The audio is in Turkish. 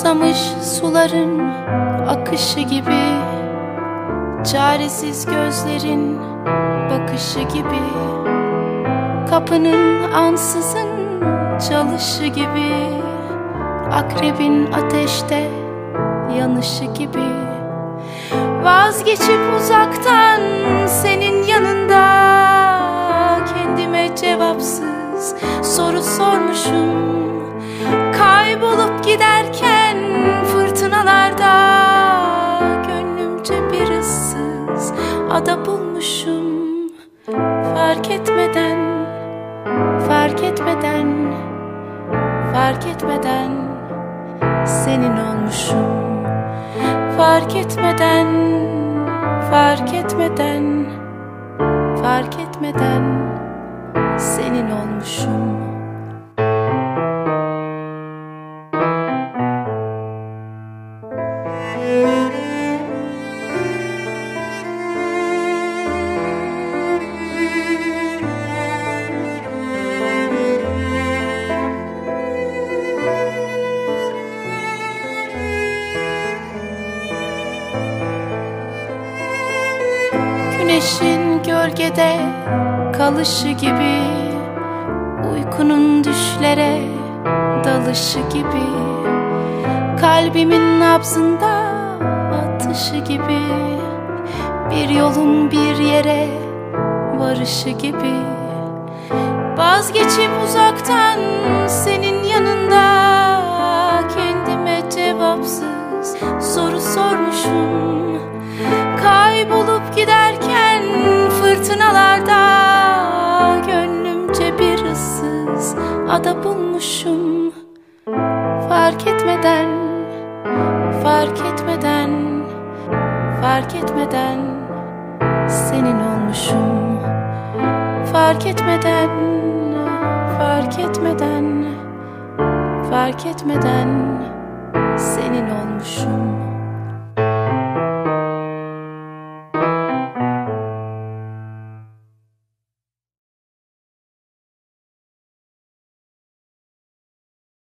Susamış suların akışı gibi Çaresiz gözlerin bakışı gibi Kapının ansızın çalışı gibi Akrebin ateşte yanışı gibi. Vazgeçip uzaktan senin yanında ada bulmuşum. Fark etmeden, fark etmeden, fark etmeden Senin olmuşum. Fark etmeden, fark etmeden, fark etmeden Senin olmuşum Güneşin gölgede kalışı gibi Uykunun düşlere dalışı gibi Kalbimin nabzında atışı gibi Bir yolun bir yere varışı gibi. Vazgeçip uzaktan senin Issız ada bulmuşum. Fark etmeden, fark etmeden, fark etmeden Senin olmuşum. Fark etmeden, fark etmeden, fark etmeden Senin olmuşum